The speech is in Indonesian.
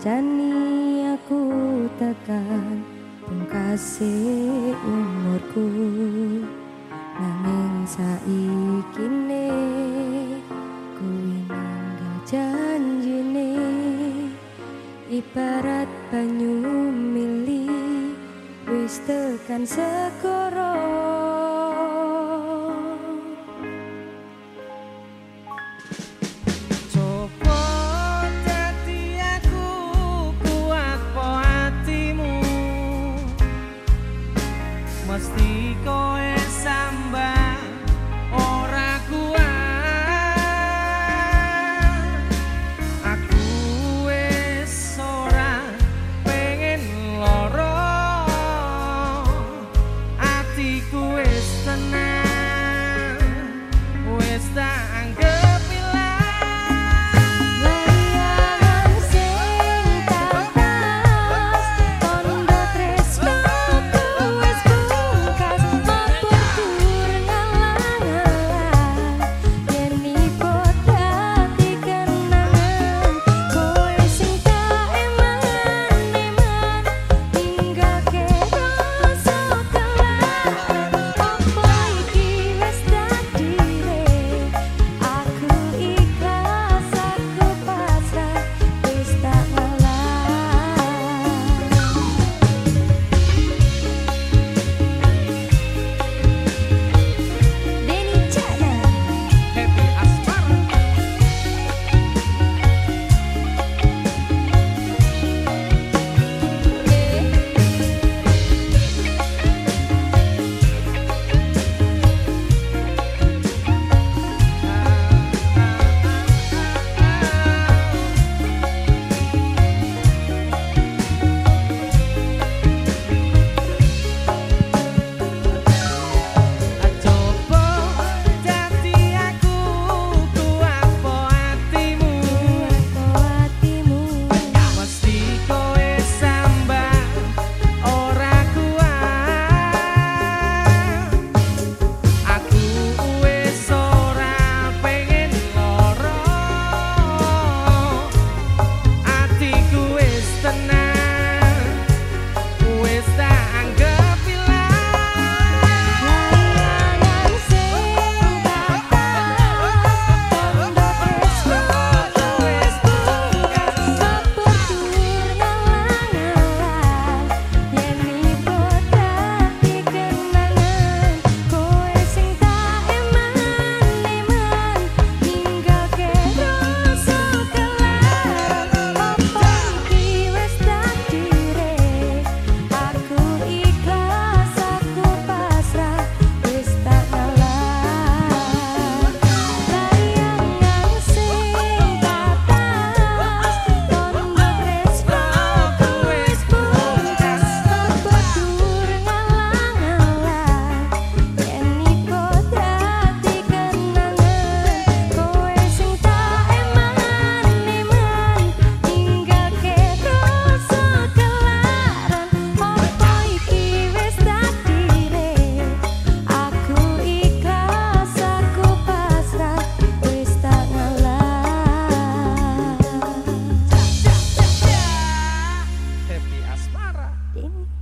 Jani aku tekan pungkase umurku. Nanging saikine kuwi ninggal janjine. Ibarat banyu mili wis tekan segoro Tem